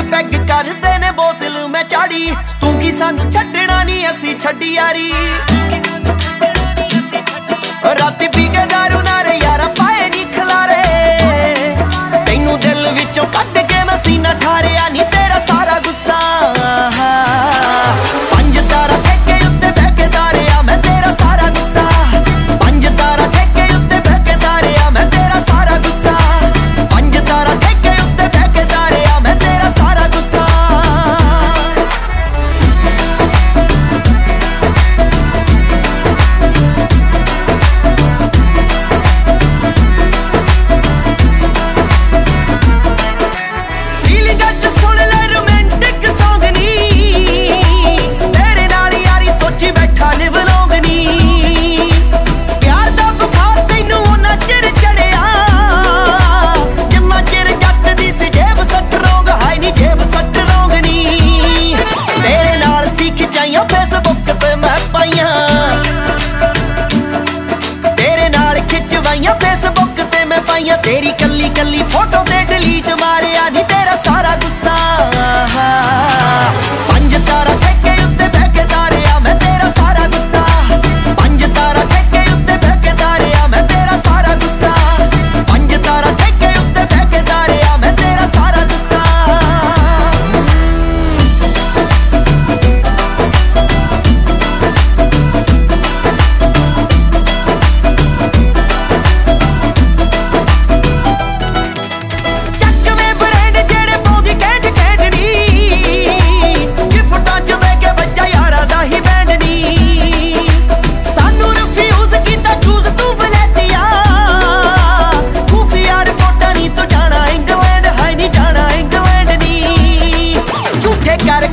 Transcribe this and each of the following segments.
Peg peg ਕਰਦੇ ਨੇ ਬੋਤਲ ਮੈਂ ਚਾੜੀ। ਤੂੰ ਕੀ ਸਾਨੂੰ ਛੱਡਣਾ ਨਹੀਂ ਅਸੀਂ ਛੱਡੀ ਯਾਰੀ। ਰਾਤੀ ਪੀ ਕੇ ਦਾਰੂ ਨਾਲ ਕੱਲੀ ਫੋਟੋ ਤੇ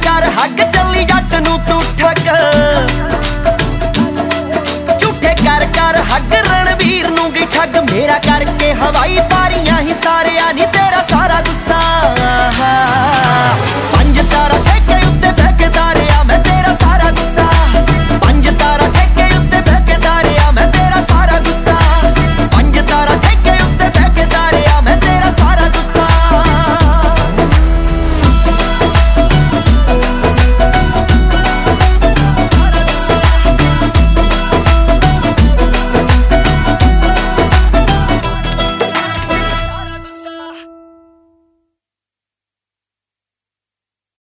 ਕਰ ਹੱਕ ਚੱਲੀ ਜੱਟ ਨੂੰ ਤੂੰ ਠੱਗ ਝੂਠੇ ਕਰ ਕਰ ਹੱਕ ਰਣਵੀਰ ਨੂੰ ਵੀ ਠੱਗ। ਮੇਰਾ ਕਰਕੇ ਹਵਾਈ ਪਾਰੀਆਂ ਹੀ ਸਾਰਿਆਂ ਨੇ